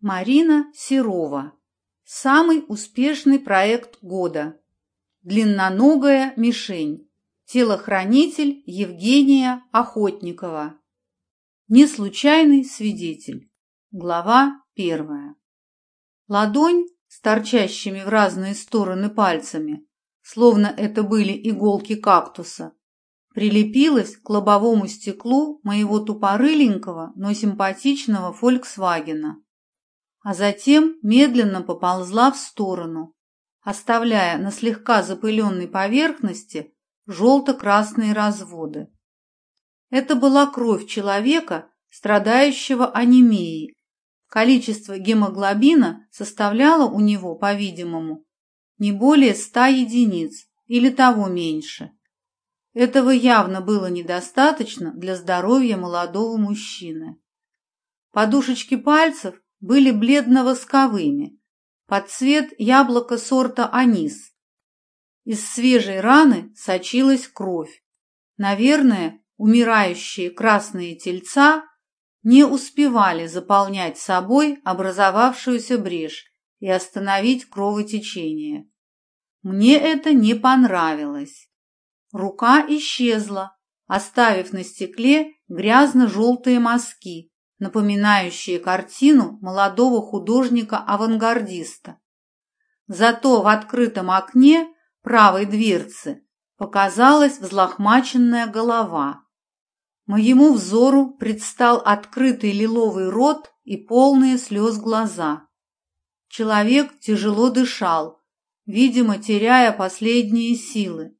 Марина Серова. Самый успешный проект года. Длинноногая мишень. Телохранитель Евгения Охотникова. Неслучайный свидетель. Глава первая. Ладонь с торчащими в разные стороны пальцами, словно это были иголки кактуса, прилепилась к лобовому стеклу моего тупорыленького, но симпатичного «Фольксвагена» а Затем медленно поползла в сторону, оставляя на слегка запыленной поверхности желто-красные разводы. Это была кровь человека, страдающего анемией. Количество гемоглобина составляло у него, по-видимому, не более 100 единиц или того меньше. Этого явно было недостаточно для здоровья молодого мужчины. Подушечки пальцев – были бледно-восковыми, под цвет яблока сорта анис. Из свежей раны сочилась кровь. Наверное, умирающие красные тельца не успевали заполнять собой образовавшуюся брешь и остановить кровотечение. Мне это не понравилось. Рука исчезла, оставив на стекле грязно-желтые мазки, напоминающие картину молодого художника-авангардиста. Зато в открытом окне правой дверцы показалась взлохмаченная голова. Моему взору предстал открытый лиловый рот и полные слез глаза. Человек тяжело дышал, видимо, теряя последние силы.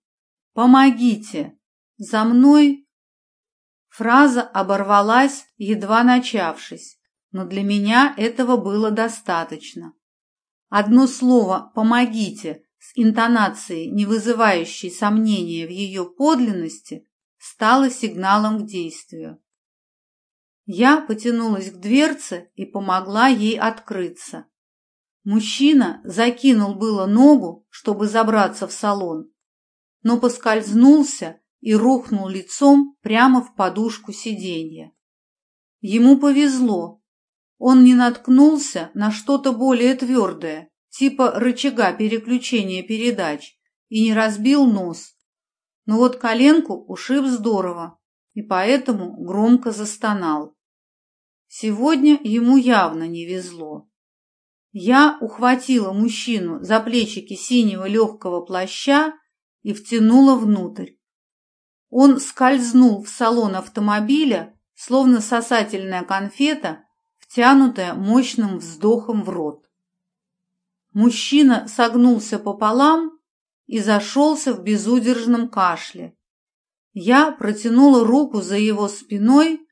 «Помогите! За мной Фраза оборвалась, едва начавшись, но для меня этого было достаточно. Одно слово «помогите» с интонацией, не вызывающей сомнения в ее подлинности, стало сигналом к действию. Я потянулась к дверце и помогла ей открыться. Мужчина закинул было ногу, чтобы забраться в салон, но поскользнулся и рухнул лицом прямо в подушку сиденья. Ему повезло. Он не наткнулся на что-то более твердое, типа рычага переключения передач, и не разбил нос. Но вот коленку ушиб здорово, и поэтому громко застонал. Сегодня ему явно не везло. Я ухватила мужчину за плечики синего легкого плаща и втянула внутрь. Он скользнул в салон автомобиля, словно сосательная конфета, втянутая мощным вздохом в рот. Мужчина согнулся пополам и зашелся в безудержном кашле. Я протянула руку за его спиной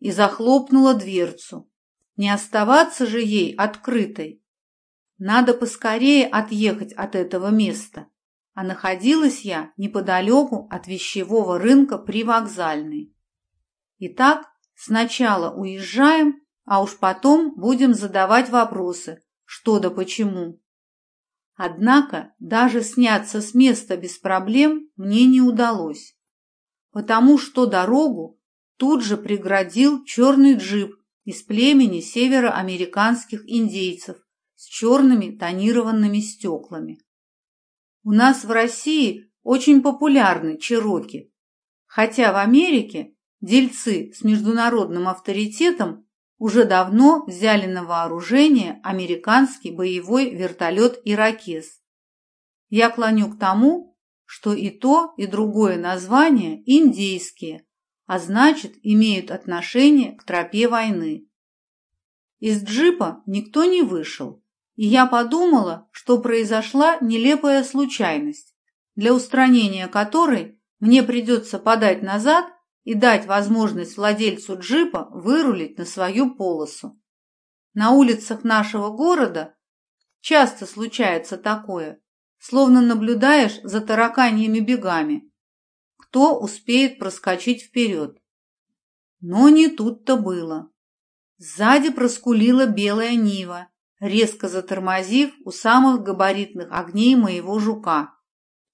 и захлопнула дверцу. Не оставаться же ей открытой. Надо поскорее отъехать от этого места а А Находилась я неподалеку от вещевого рынка привокзальной. Итак, сначала уезжаем, а уж потом будем задавать вопросы, что да почему. Однако даже сняться с места без проблем мне не удалось, потому что дорогу тут же преградил черный джип из племени североамериканских индейцев с черными тонированными стеклами. У нас в России очень популярны чероки, хотя в Америке дельцы с международным авторитетом уже давно взяли на вооружение американский боевой вертолет «Иракез». Я клоню к тому, что и то, и другое название индейские, а значит, имеют отношение к тропе войны. Из джипа никто не вышел, и И Я подумала, что произошла нелепая случайность, для устранения которой мне придется подать назад и дать возможность владельцу джипа вырулить на свою полосу. На улицах нашего города часто случается такое, словно наблюдаешь за тараканьями бегами. Кто успеет проскочить вперед? Но не тут-то было. Сзади проскулила белая нива, резко затормозив у самых габаритных огней моего жука.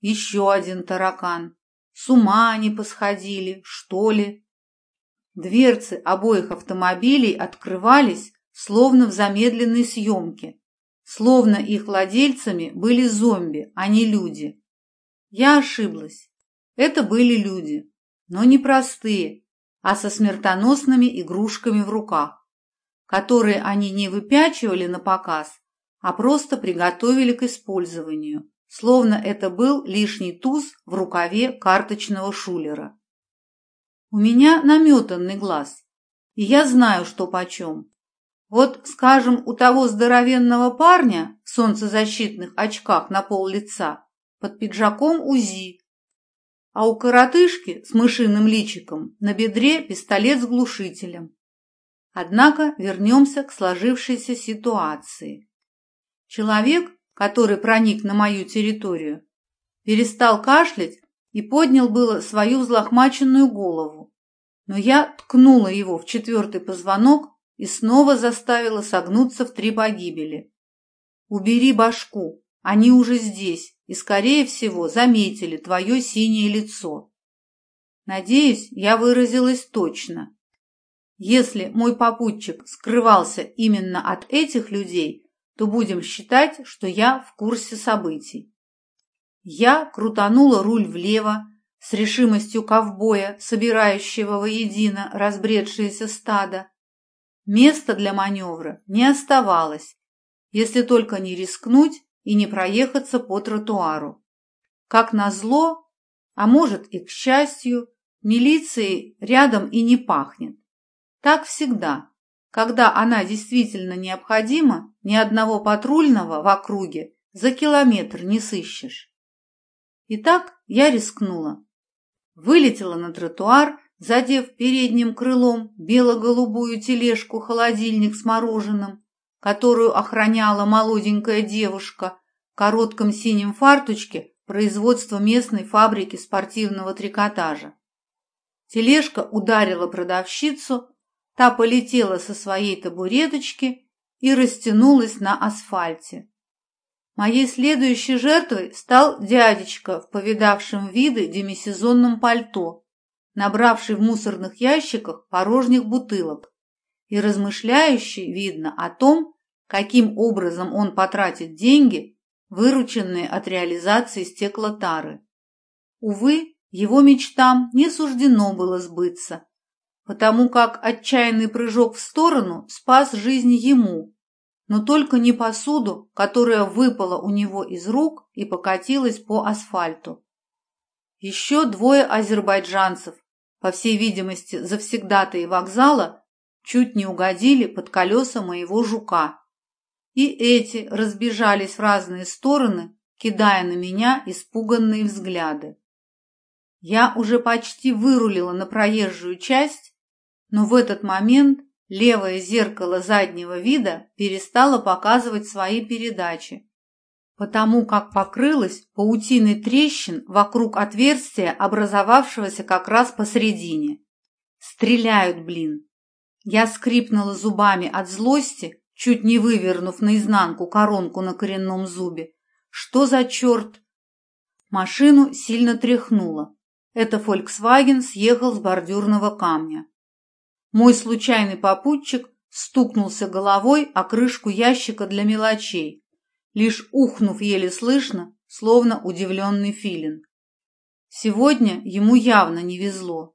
Еще один таракан. С ума они посходили, что ли? Дверцы обоих автомобилей открывались, словно в замедленной съемке, словно их владельцами были зомби, а не люди. Я ошиблась. Это были люди, но не простые, а со смертоносными игрушками в руках, которые они не выпячивали на показ, а просто приготовили к использованию, словно это был лишний туз в рукаве карточного шулера. У меня наметанный глаз, и я знаю, что почем. Вот, скажем, у того здоровенного парня в солнцезащитных очках на пол лица под пиджаком УЗИ, а у коротышки с мышиным личиком на бедре пистолет с глушителем. Однако вернемся к сложившейся ситуации. Человек, который проник на мою территорию, перестал кашлять и поднял было свою взлохмаченную голову, но я ткнула его в четвертый позвонок и снова заставила согнуться в три погибели. «Убери башку, они уже здесь и, скорее всего, заметили твое синее лицо». Надеюсь, я выразилась точно. Если мой попутчик скрывался именно от этих людей, то будем считать, что я в курсе событий. Я крутанула руль влево, с решимостью ковбоя, собирающего воедино разбредшееся стадо. Места для маневра не оставалось, если только не рискнуть и не проехаться по тротуару. Как назло, а может и к счастью, милиции рядом и не пахнет. Так всегда. Когда она действительно необходима, ни одного патрульного в округе за километр не сыщешь. Итак, я рискнула. Вылетела на тротуар, задев передним крылом бело-голубую тележку-холодильник с мороженым, которую охраняла молоденькая девушка в коротком синем фартучке производства местной фабрики спортивного трикотажа. Тележка ударила продавщицу, та полетела со своей табуреточки и растянулась на асфальте. Моей следующей жертвой стал дядечка в повидавшем виды демисезонном пальто, набравший в мусорных ящиках порожних бутылок и размышляющий, видно, о том, каким образом он потратит деньги, вырученные от реализации стеклотары. Увы, его мечтам не суждено было сбыться, потому как отчаянный прыжок в сторону спас жизнь ему, но только не посуду, которая выпала у него из рук и покатилась по асфальту. Еще двое азербайджанцев, по всей видимости, завсегдатые вокзала, чуть не угодили под колеса моего жука. И эти разбежались в разные стороны, кидая на меня испуганные взгляды. Я уже почти вырулила на проезжую часть, но в этот момент левое зеркало заднего вида перестало показывать свои передачи, потому как покрылось паутиной трещин вокруг отверстия, образовавшегося как раз посредине. «Стреляют, блин!» Я скрипнула зубами от злости, чуть не вывернув наизнанку коронку на коренном зубе. «Что за черт?» Машину сильно тряхнуло. Это «Фольксваген» съехал с бордюрного камня. Мой случайный попутчик стукнулся головой о крышку ящика для мелочей, лишь ухнув еле слышно, словно удивленный филин. Сегодня ему явно не везло.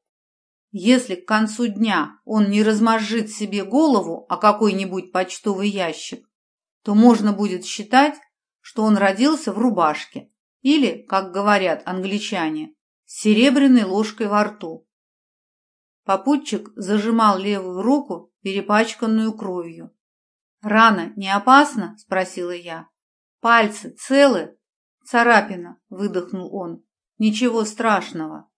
Если к концу дня он не размозжит себе голову о какой-нибудь почтовый ящик, то можно будет считать, что он родился в рубашке или, как говорят англичане, с серебряной ложкой во рту. Попутчик зажимал левую руку, перепачканную кровью. «Рана не опасна?» – спросила я. «Пальцы целы?» «Царапина», – выдохнул он. «Ничего страшного».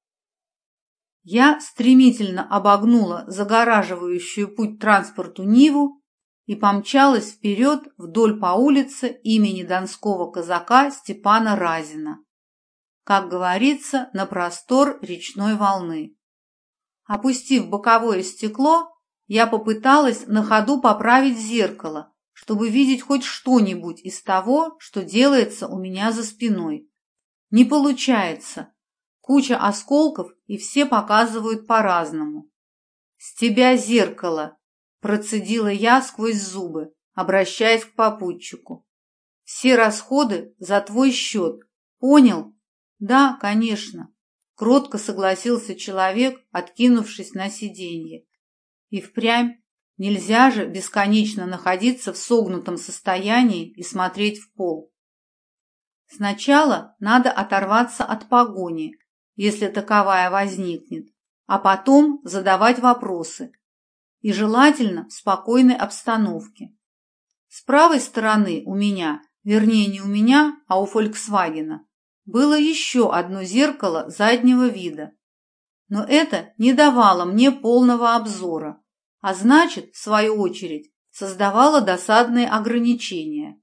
Я стремительно обогнула загораживающую путь транспорту Ниву и помчалась вперед вдоль по улице имени донского казака Степана Разина. Как говорится, на простор речной волны опустив боковое стекло, я попыталась на ходу поправить зеркало, чтобы видеть хоть что-нибудь из того, что делается у меня за спиной. Не получается. Куча осколков, и все показывают по-разному. «С тебя зеркало!» – процедила я сквозь зубы, обращаясь к попутчику. «Все расходы за твой счет. Понял?» «Да, конечно. Крот согласился человек, откинувшись на сиденье. И впрямь нельзя же бесконечно находиться в согнутом состоянии и смотреть в пол. Сначала надо оторваться от погони, если таковая возникнет, а потом задавать вопросы. И желательно в спокойной обстановке. С правой стороны у меня, вернее не у меня, а у Фольксвагена – было еще одно зеркало заднего вида. Но это не давало мне полного обзора, а значит, в свою очередь, создавало досадные ограничения.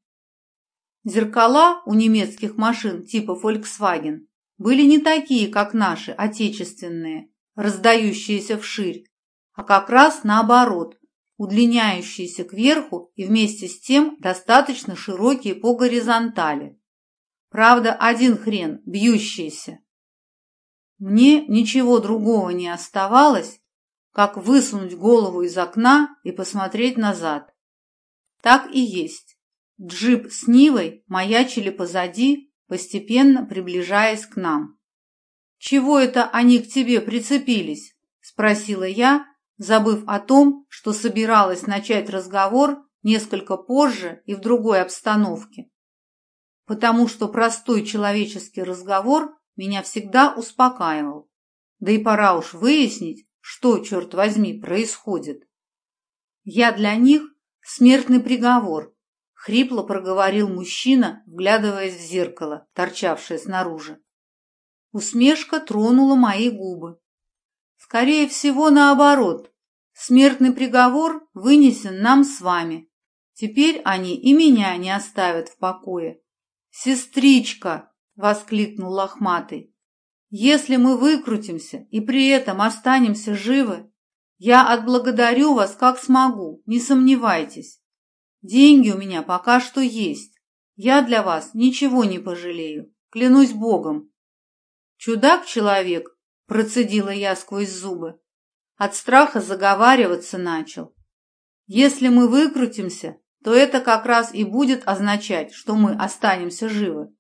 Зеркала у немецких машин типа Volkswagen были не такие, как наши, отечественные, раздающиеся вширь, а как раз наоборот, удлиняющиеся кверху и вместе с тем достаточно широкие по горизонтали. Правда, один хрен, бьющийся. Мне ничего другого не оставалось, как высунуть голову из окна и посмотреть назад. Так и есть. Джип с Нивой маячили позади, постепенно приближаясь к нам. «Чего это они к тебе прицепились?» – спросила я, забыв о том, что собиралась начать разговор несколько позже и в другой обстановке потому что простой человеческий разговор меня всегда успокаивал. Да и пора уж выяснить, что, черт возьми, происходит. Я для них смертный приговор, хрипло проговорил мужчина, вглядываясь в зеркало, торчавшее снаружи. Усмешка тронула мои губы. Скорее всего, наоборот. Смертный приговор вынесен нам с вами. Теперь они и меня не оставят в покое. «Сестричка!» – воскликнул лохматый. «Если мы выкрутимся и при этом останемся живы, я отблагодарю вас как смогу, не сомневайтесь. Деньги у меня пока что есть. Я для вас ничего не пожалею, клянусь Богом». «Чудак-человек!» – процедила я сквозь зубы. От страха заговариваться начал. «Если мы выкрутимся, то это как раз и будет означать, что мы останемся живы.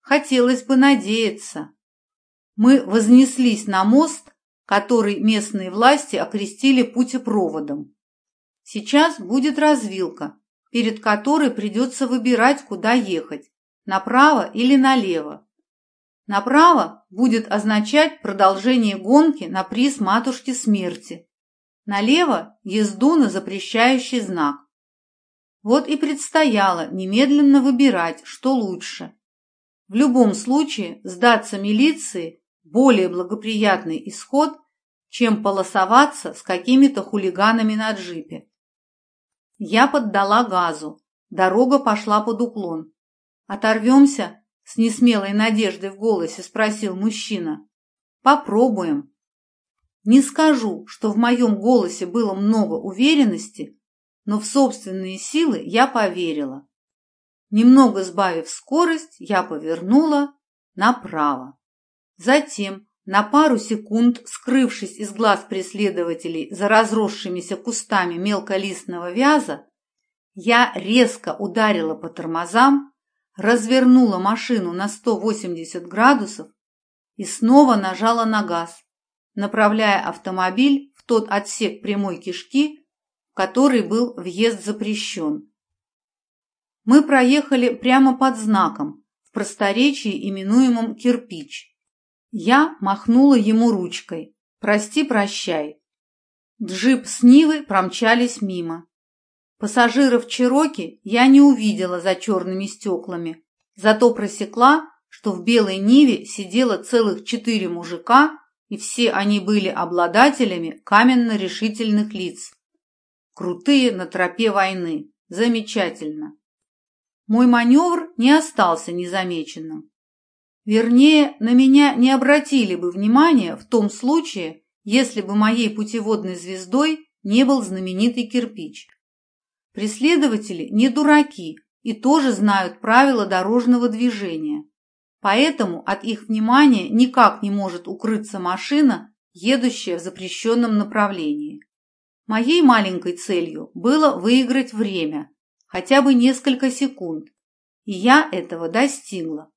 Хотелось бы надеяться. Мы вознеслись на мост, который местные власти окрестили путепроводом. Сейчас будет развилка, перед которой придется выбирать, куда ехать – направо или налево. Направо будет означать продолжение гонки на приз матушки смерти. Налево – езду на запрещающий знак. Вот и предстояло немедленно выбирать, что лучше. В любом случае сдаться милиции – более благоприятный исход, чем полосоваться с какими-то хулиганами на джипе. Я поддала газу. Дорога пошла под уклон. Оторвемся с несмелой надеждой в голосе спросил мужчина. Попробуем. Не скажу, что в моем голосе было много уверенности, но в Но в собственные силы я поверила. Немного сбавив скорость, я повернула направо. Затем, на пару секунд, скрывшись из глаз преследователей за разросшимися кустами мелколистного вяза, я резко ударила по тормозам, развернула машину на 180 градусов и снова нажала на газ, направляя автомобиль в тот отсек прямой кишки, который был въезд запрещен. Мы проехали прямо под знаком, в просторечии, именуемом «Кирпич». Я махнула ему ручкой. «Прости-прощай». Джип с Нивы промчались мимо. Пассажиров Чироки я не увидела за черными стеклами, зато просекла, что в белой Ниве сидело целых четыре мужика, и все они были обладателями каменно-решительных лиц крутые на тропе войны. Замечательно. Мой маневр не остался незамеченным. Вернее, на меня не обратили бы внимания в том случае, если бы моей путеводной звездой не был знаменитый кирпич. Преследователи не дураки и тоже знают правила дорожного движения. Поэтому от их внимания никак не может укрыться машина, едущая в запрещенном направлении. Моей маленькой целью было выиграть время, хотя бы несколько секунд, и я этого достигла.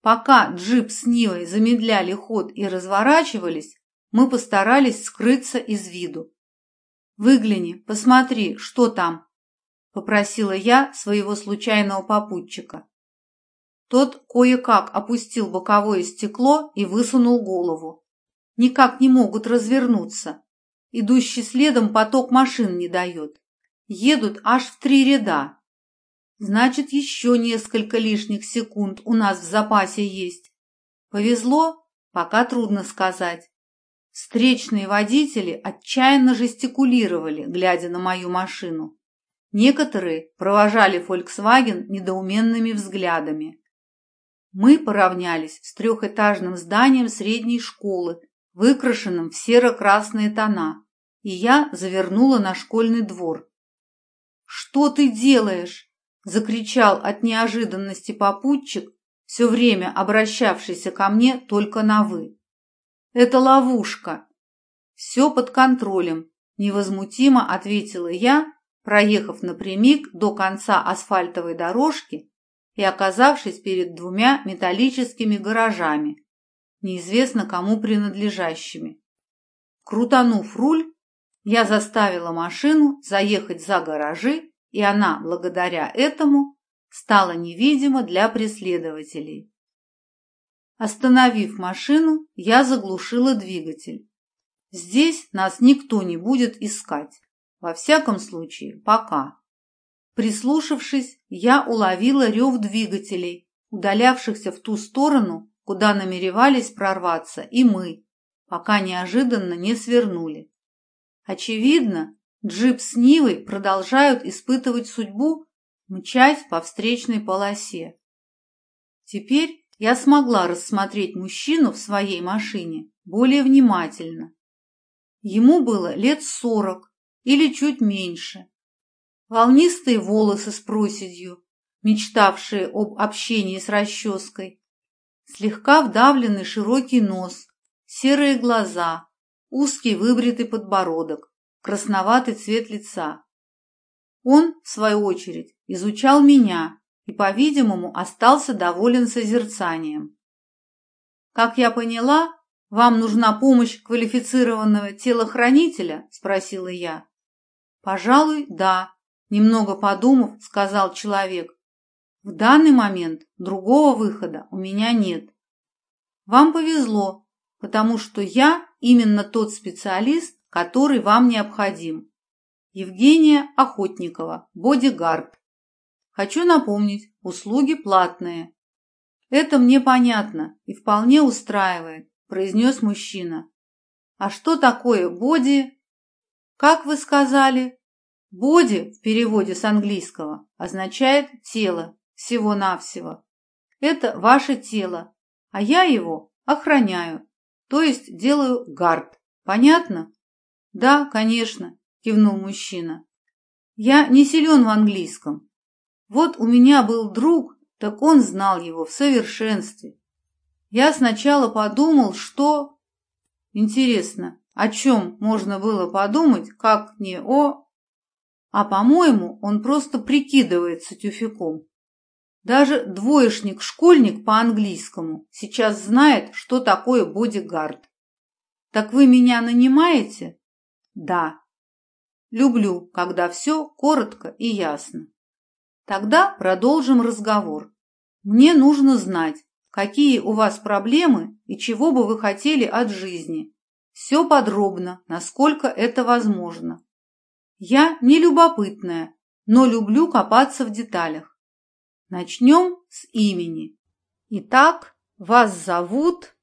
Пока джип с Нивой замедляли ход и разворачивались, мы постарались скрыться из виду. «Выгляни, посмотри, что там», — попросила я своего случайного попутчика. Тот кое-как опустил боковое стекло и высунул голову. Никак не могут развернуться. Идущий следом поток машин не дает. Едут аж в три ряда. Значит, еще несколько лишних секунд у нас в запасе есть. Повезло? Пока трудно сказать. Встречные водители отчаянно жестикулировали, глядя на мою машину. Некоторые провожали Volkswagen недоуменными взглядами. Мы поравнялись с трехэтажным зданием средней школы, выкрашенным в серо-красные тона, и И я завернула на школьный двор. «Что ты делаешь?» – закричал от неожиданности попутчик, все время обращавшийся ко мне только на «вы». «Это ловушка. Все под контролем», – невозмутимо ответила я, проехав напрямик до конца асфальтовой дорожки и оказавшись перед двумя металлическими гаражами, неизвестно кому принадлежащими. Крутанув руль, я заставила машину заехать за гаражи, и она, благодаря этому, стала невидима для преследователей. Остановив машину, я заглушила двигатель. Здесь нас никто не будет искать. Во всяком случае, пока. Прислушавшись, я уловила рев двигателей, удалявшихся в ту сторону, куда намеревались прорваться и мы, пока неожиданно не свернули. Очевидно, джип с Нивой продолжают испытывать судьбу, мчась по встречной полосе. Теперь я смогла рассмотреть мужчину в своей машине более внимательно. Ему было лет сорок или чуть меньше. Волнистые волосы с проседью, мечтавшие об общении с расческой, слегка вдавленный широкий нос, серые глаза, узкий выбритый подбородок, красноватый цвет лица. Он, в свою очередь, изучал меня и, по-видимому, остался доволен созерцанием. «Как я поняла, вам нужна помощь квалифицированного телохранителя?» – спросила я. «Пожалуй, да», – немного подумав, сказал человек. «В данный момент другого выхода у меня нет. Вам повезло, потому что я именно тот специалист, который вам необходим. Евгения Охотникова, бодигард. Хочу напомнить, услуги платные. Это мне понятно и вполне устраивает, произнес мужчина. А что такое боди? Как вы сказали? Боди в переводе с английского означает тело, всего-навсего. Это ваше тело, а я его охраняю. то есть делаю гард. Понятно? Да, конечно, кивнул мужчина. Я не силен в английском. Вот у меня был друг, так он знал его в совершенстве. Я сначала подумал, что... Интересно, о чем можно было подумать, как не о а, по-моему, он просто прикидывается тюфяком. Даже двоечник-школьник по-английскому сейчас знает, что такое бодигард. Так вы меня нанимаете? Да. Люблю, когда все коротко и ясно. Тогда продолжим разговор. Мне нужно знать, какие у вас проблемы и чего бы вы хотели от жизни. Все подробно, насколько это возможно. Я не любопытная, но люблю копаться в деталях. Начнем с имени. Итак, вас зовут